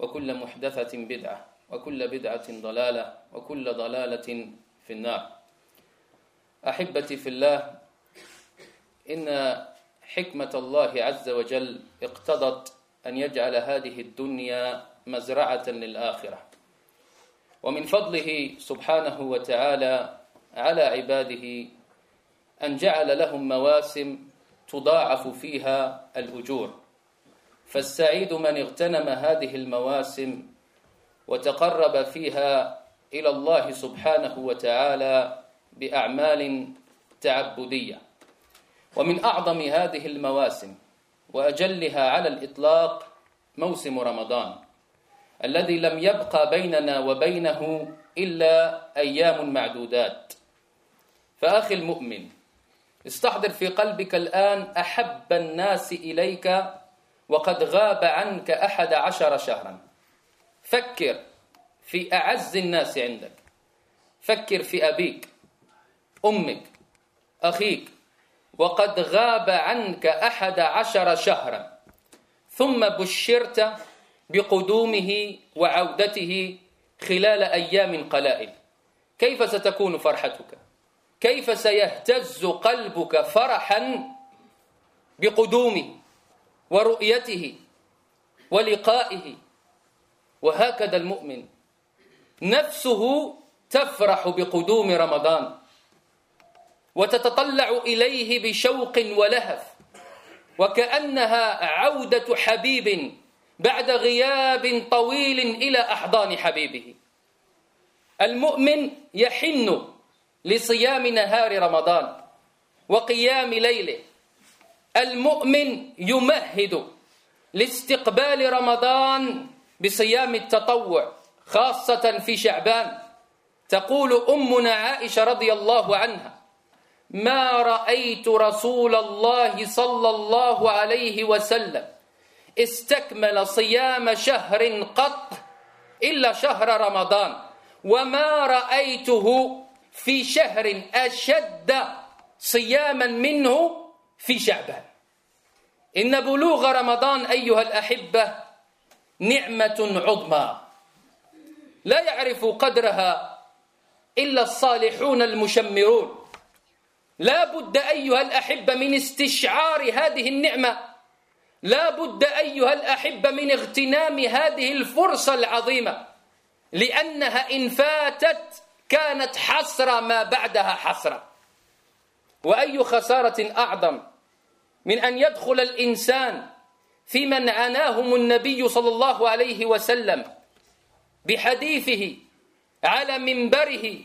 وكل محدثة بدعة وكل بدعة ضلالة وكل ضلالة في النار. أحبتي في الله إن حكمة الله عز وجل اقتضت أن يجعل هذه الدنيا مزرعة للآخرة. ومن فضله سبحانه وتعالى على عباده أن جعل لهم مواسم تضاعف فيها الأجور. فالسعيد من اغتنم هذه المواسم وتقرب فيها إلى الله سبحانه وتعالى بأعمال تعبدية. ومن أعظم هذه المواسم وأجلها على الإطلاق موسم رمضان الذي لم يبقى بيننا وبينه إلا أيام معدودات. فأخي المؤمن استحضر في قلبك الآن أحب الناس إليك وقد غاب عنك أحد عشر شهرا. فكر في أعز الناس عندك. فكر في أبيك أمك أخيك. وقد غاب عنك أحد عشر شهرا. ثم بشرت بقدومه وعودته خلال أيام قلائل. كيف ستكون فرحتك؟ كيف سيهتز قلبك فرحا بقدومه؟ ورؤيته ولقائه. وهكذا المؤمن. نفسه تفرح بقدوم رمضان. وتتطلع إليه بشوق ولهف. وكأنها عودة حبيب بعد غياب طويل إلى أحضان حبيبه. المؤمن يحن لصيام نهار رمضان وقيام ليله. المؤمن يمهد لاستقبال رمضان بصيام التطوع خاصة في شعبان. تقول أمنا عائشة رضي الله عنها ما رأيت رسول الله صلى الله عليه وسلم استكمل صيام شهر قط إلا شهر رمضان وما رأيته في شهر أشد صياما منه في شعبان. إن بلوغ رمضان أيها الأحبة نعمة عظمى. لا يعرف قدرها إلا الصالحون المشمرون. لا بد أيها الأحبة من استشعار هذه النعمة. لا بد أيها الأحبة من اغتنام هذه الفرصة العظيمة. لأنها إن فاتت كانت حسرة ما بعدها حسرة وأي خسارة أعظم من أن يدخل الإنسان في من عناهم النبي صلى الله عليه وسلم بحديثه على منبره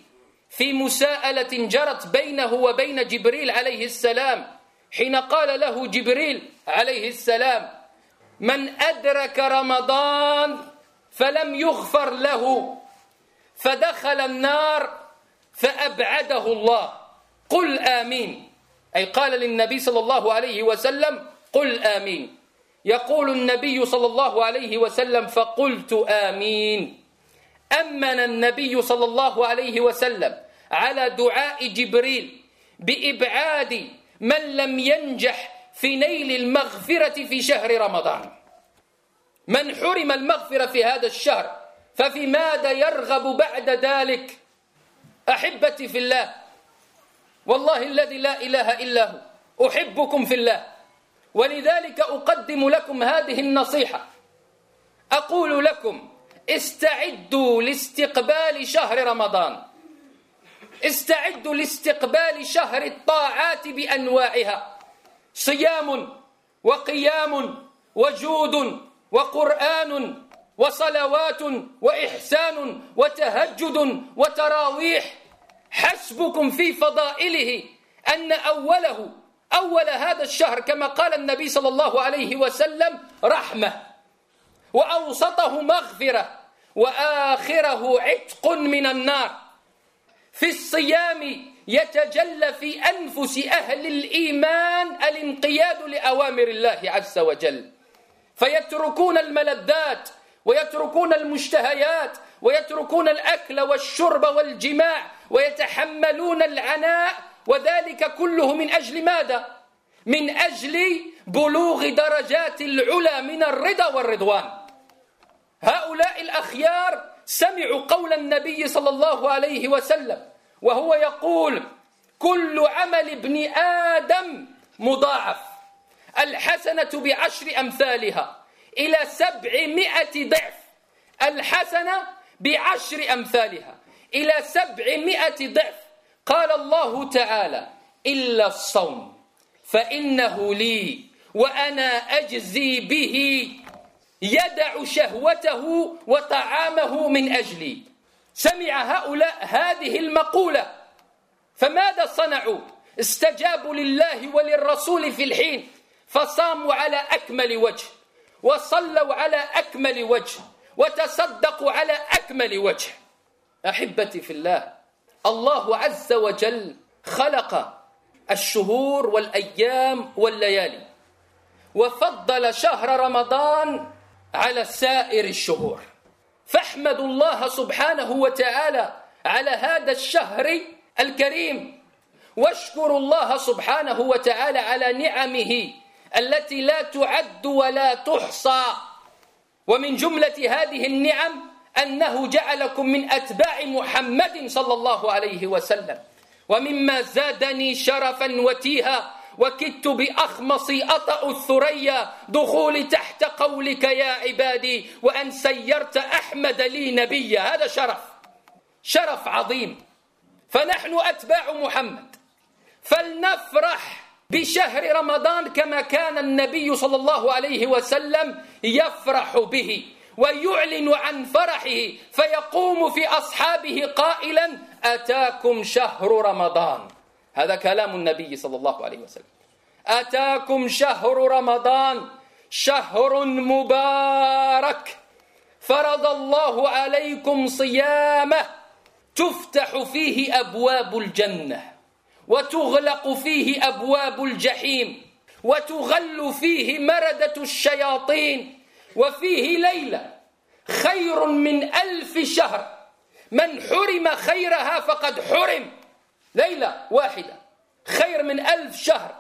في مساءلة جرت بينه وبين جبريل عليه السلام حين قال له جبريل عليه السلام من أدرك رمضان فلم يغفر له فدخل النار فأبعده الله. قل آمين. أي قال للنبي صلى الله عليه وسلم قل آمين. يقول النبي صلى الله عليه وسلم فقلت آمين. أمن النبي صلى الله عليه وسلم على دعاء جبريل بإبعاد من لم ينجح في نيل المغفرة في شهر رمضان. من حرم المغفرة في هذا الشهر ففي ماذا يرغب بعد ذلك؟ أحبتي في الله والله الذي لا إله إلا هو. أحبكم في الله. ولذلك أقدم لكم هذه النصيحة. أقول لكم استعدوا لاستقبال شهر رمضان. استعدوا لاستقبال شهر الطاعات بأنواعها. صيام وقيام وجود وقرآن وصلوات وإحسان وتهجد وتراويح حسبكم في فضائله أن أوله أول هذا الشهر كما قال النبي صلى الله عليه وسلم رحمة وأوسطه مغفرة وآخره عتق من النار. في الصيام يتجلى في أنفس أهل الإيمان الانقياد لأوامر الله عز وجل فيتركون الملذات ويتركون المشتهيات ويتركون الأكل والشرب والجماع ويتحملون العناء وذلك كله من أجل ماذا؟ من أجل بلوغ درجات العلا من الرضا والرضوان هؤلاء الأخيار سمعوا قول النبي صلى الله عليه وسلم وهو يقول كل عمل ابن آدم مضاعف الحسنة بعشر أمثالها إلى سبعمائة ضعف الحسنة بعشر أمثالها. إلى سبعمائة ضعف. قال الله تعالى إلا الصوم فإنه لي وأنا أجزي به يدع شهوته وطعامه من أجلي. سمع هؤلاء هذه المقولة فماذا صنعوا؟ استجابوا لله وللرسول في الحين فصاموا على أكمل وجه. وصلوا على أكمل وجه وتصدقوا على أكمل وجه. أحبتي في الله الله عز وجل خلق الشهور والأيام والليالي وفضل شهر رمضان على سائر الشهور. فاحمدوا الله سبحانه وتعالى على هذا الشهر الكريم واشكروا الله سبحانه وتعالى على نعمه التي لا تعد ولا تحصى. ومن جملة هذه النعم أنه جعلكم من أتباع محمد صلى الله عليه وسلم. ومما زادني شرفا وتيها وكدت بأخمصي أطأ الثريا دخولي تحت قولك يا عبادي وأن سيرت أحمد لي نبيا. هذا شرف شرف عظيم. فنحن أتباع محمد. فلنفرح بشهر رمضان كما كان النبي صلى الله عليه وسلم يفرح به ويعلن عن فرحه فيقوم في أصحابه قائلا أتاكم شهر رمضان. هذا كلام النبي صلى الله عليه وسلم. أتاكم شهر رمضان شهر مبارك. فرض الله عليكم صيامه تفتح فيه أبواب الجنة. وتغلق فيه أبواب الجحيم وتغل فيه مردة الشياطين وفيه ليلة خير من ألف شهر. من حرم خيرها فقد حرم. ليلة واحدة خير من ألف شهر.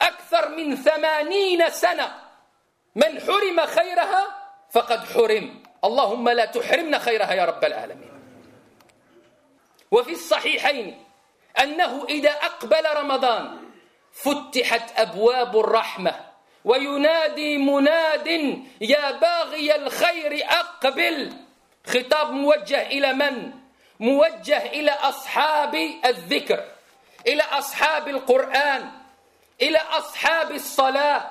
أكثر من ثمانين سنة. من حرم خيرها فقد حرم. اللهم لا تحرمنا خيرها يا رب العالمين. وفي الصحيحين أنه إذا أقبل رمضان فتحت أبواب الرحمة وينادي مناد يا باغي الخير أقبل. خطاب موجه إلى من؟ موجه إلى أصحاب الذكر إلى أصحاب القرآن إلى أصحاب الصلاة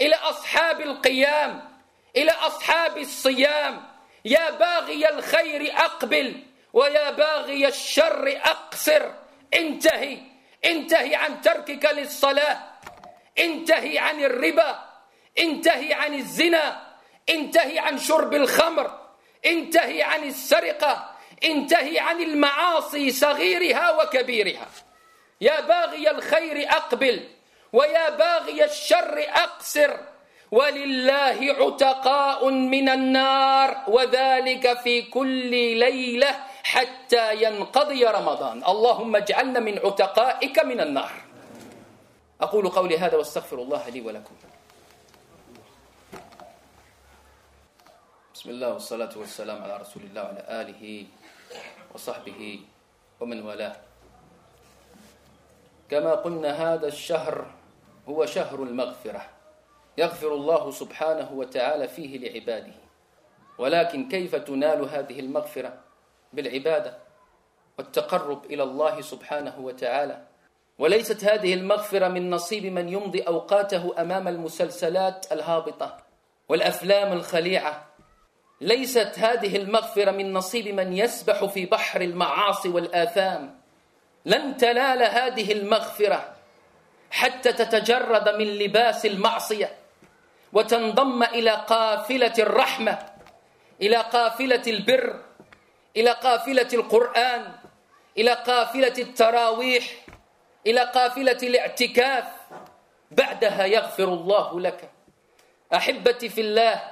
إلى أصحاب القيام إلى أصحاب الصيام. يا باغي الخير أقبل ويا باغي الشر أقصر. انتهي انتهي عن تركك للصلاة انتهي عن الربا انتهي عن الزنا انتهي عن شرب الخمر انتهي عن السرقة انتهي عن المعاصي صغيرها وكبيرها. يا باغي الخير أقبل ويا باغي الشر أقصر. ولله عتقاء من النار وذلك في كل ليلة حتى ينقضي رمضان. اللهم اجعلنا من عتقائك من النار. أقول قولي هذا واستغفر الله لي ولكم. بسم الله والصلاة والسلام على رسول الله وعلى آله وصحبه ومن والاه. كما قلنا هذا الشهر هو شهر المغفرة. يغفر الله سبحانه وتعالى فيه لعباده. ولكن كيف تنال هذه المغفرة؟ بالعبادة والتقرب إلى الله سبحانه وتعالى. وليست هذه المغفرة من نصيب من يمضي أوقاته أمام المسلسلات الهابطة والأفلام الخليعة. ليست هذه المغفرة من نصيب من يسبح في بحر المعاصي والآثام. لن تنال هذه المغفرة حتى تتجرد من لباس المعصية وتنضم إلى قافلة الرحمة إلى قافلة البر إلى قافلة القرآن إلى قافلة التراويح إلى قافلة الاعتكاف. بعدها يغفر الله لك. أحبتي في الله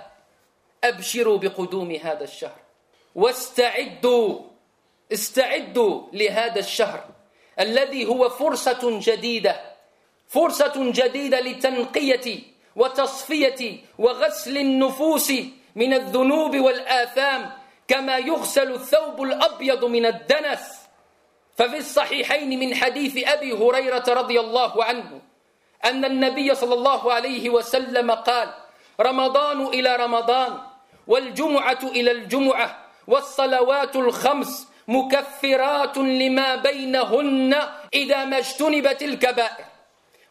أبشروا بقدوم هذا الشهر. واستعدوا استعدوا لهذا الشهر الذي هو فرصة جديدة فرصة جديدة لتنقية وتصفية وغسل النفوس من الذنوب والآثام. كما يغسل الثوب الأبيض من الدنس. ففي الصحيحين من حديث أبي هريرة رضي الله عنه أن النبي صلى الله عليه وسلم قال رمضان إلى رمضان والجمعة إلى الجمعة والصلوات الخمس مكفرات لما بينهن إذا ما اجتنبت الكبائر.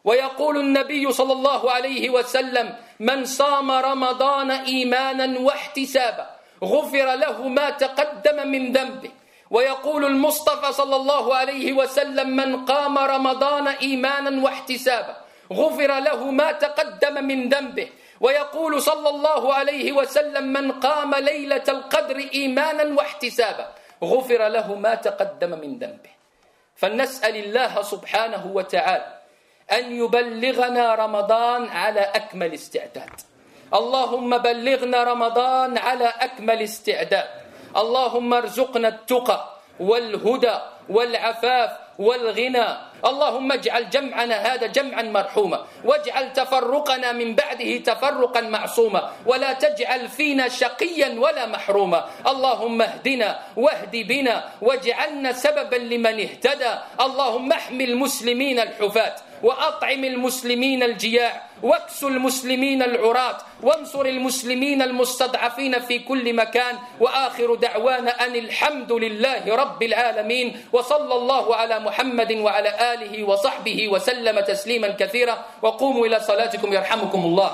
ويقول النبي صلى الله عليه وسلم من صام رمضان إيمانا واحتسابا. غفر له ما تقدم من ذنبه. ويقول المصطفى صلى الله عليه وسلم من قام رمضان إيمانا واحتسابا غفر له ما تقدم من ذنبه. ويقول صلى الله عليه وسلم من قام ليلة القدر إيمانا واحتسابا غفر له ما تقدم من ذنبه. فلنسأل الله سبحانه وتعالى أن يبلغنا رمضان على أكمل استعداد. اللهم بلغنا رمضان على أكمل استعداد. اللهم ارزقنا التقى والهدى والعفاف والغنى. اللهم اجعل جمعنا هذا جمعا مرحوما. واجعل تفرقنا من بعده تفرقا معصوما. ولا تجعل فينا شقيا ولا محروما. اللهم اهدنا واهد بنا. واجعلنا سببا لمن اهتدى. اللهم احمي المسلمين الحفاة. وأطعم المسلمين الجياع. واكسوا المسلمين العراة. وانصر المسلمين المستضعفين في كل مكان. وآخر دعوانا أن الحمد لله رب العالمين. وصلى الله على محمد وعلى آله وصحبه وسلم تسليما كثيرا. وقوموا إلى صلاتكم يرحمكم الله.